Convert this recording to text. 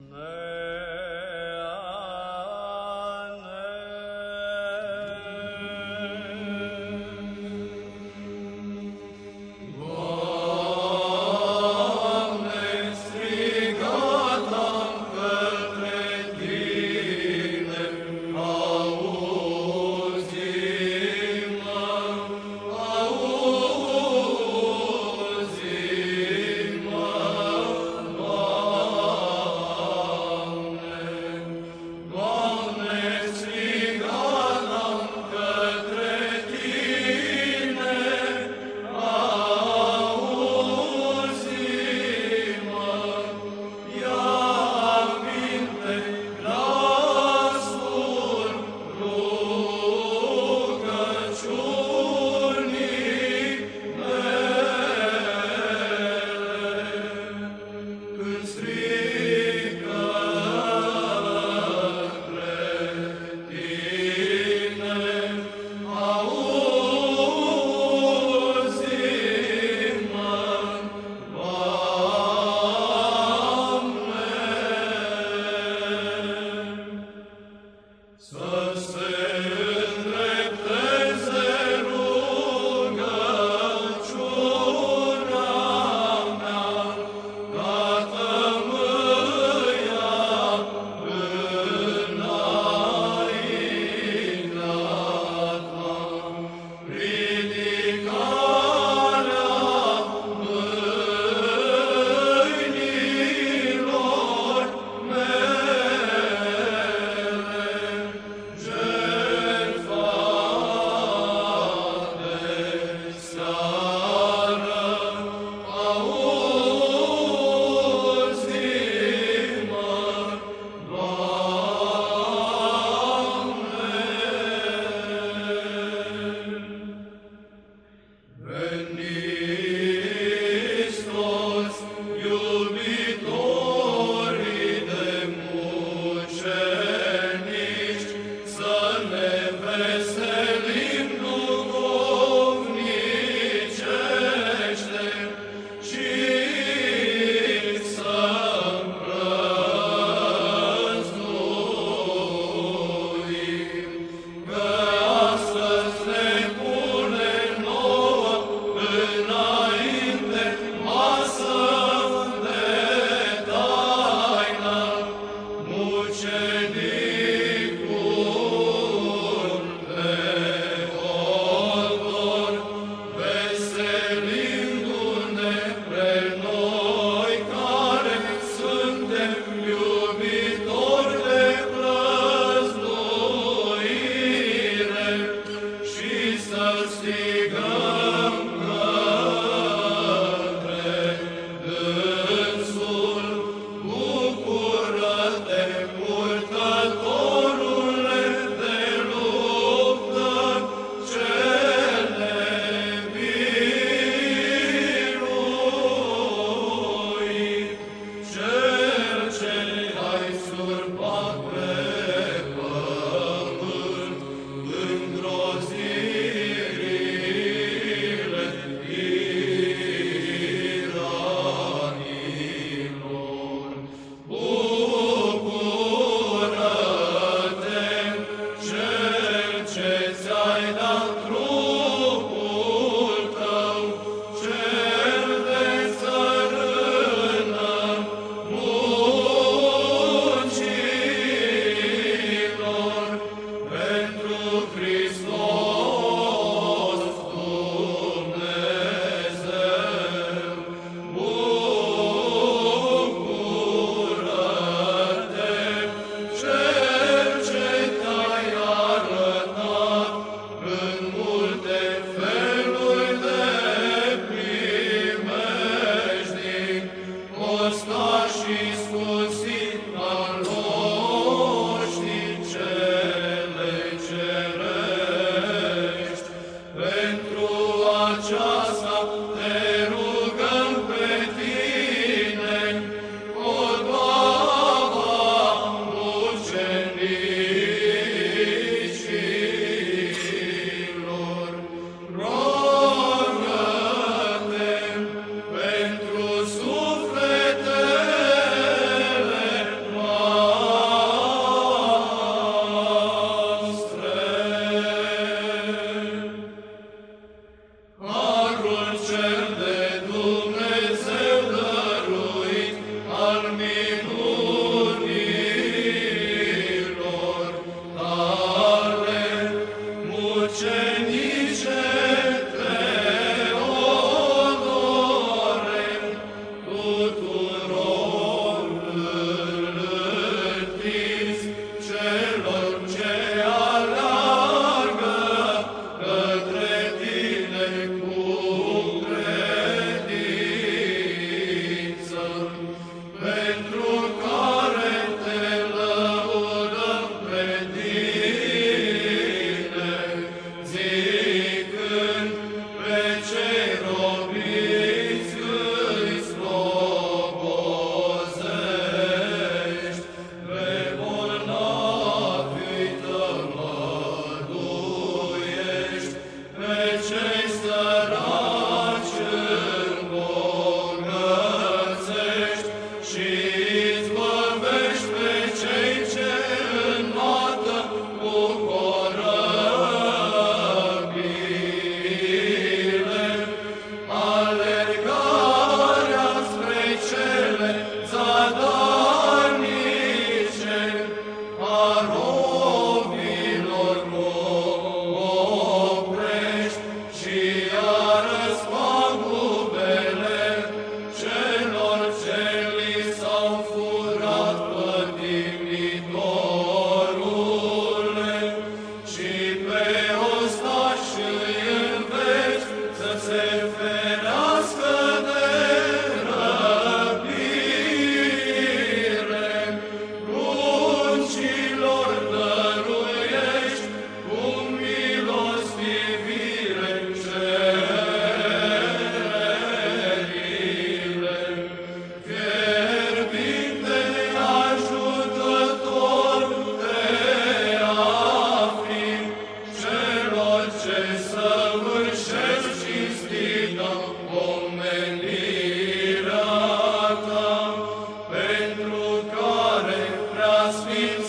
Amen. sweet